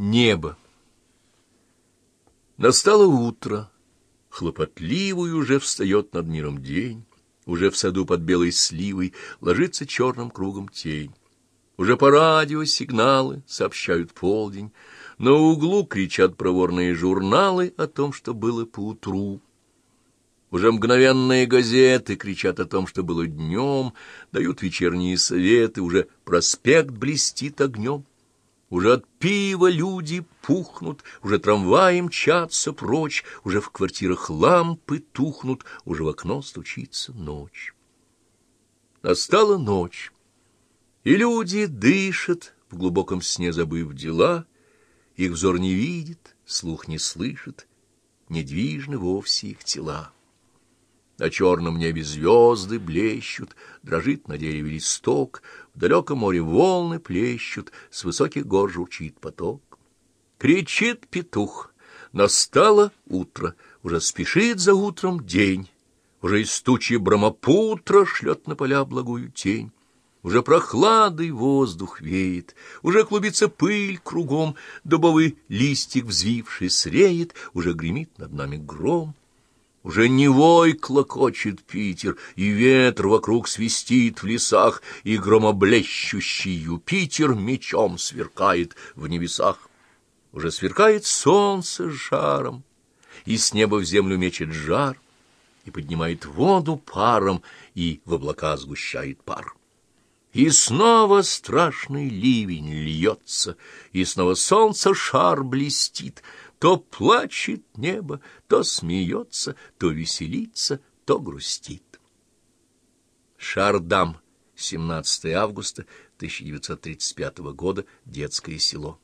Небо. Настало утро. Хлопотливый уже встает над миром день. Уже в саду под белой сливой ложится черным кругом тень. Уже по радио сигналы сообщают полдень. На углу кричат проворные журналы о том, что было поутру. Уже мгновенные газеты кричат о том, что было днем, дают вечерние советы, уже проспект блестит огнем. Уже от пива люди пухнут, уже трамваи мчатся прочь, уже в квартирах лампы тухнут, уже в окно стучится ночь. Настала ночь, и люди дышат, в глубоком сне забыв дела, их взор не видит, слух не слышит, недвижны вовсе их тела. На черном небе звезды блещут, дрожит на дереве листок, в далеком море волны плещут, с высоких гор журчит поток. Кричит петух, настало утро, уже спешит за утром день, уже из тучи брамапутра шлет на поля благую тень. Уже прохладый воздух веет, уже клубится пыль кругом, дубовый листик взвивший среет, уже гремит над нами гром. Уже не вой клокочет Питер, и ветер вокруг свистит в лесах, и громоблещущий Юпитер мечом сверкает в небесах. Уже сверкает солнце жаром, и с неба в землю мечет жар, и поднимает воду паром, и в облака сгущает пар. И снова страшный ливень льется, и снова солнце шар блестит, то плачет небо, то смеется, то веселится, то грустит. Шардам, 17 августа 1935 года, детское село.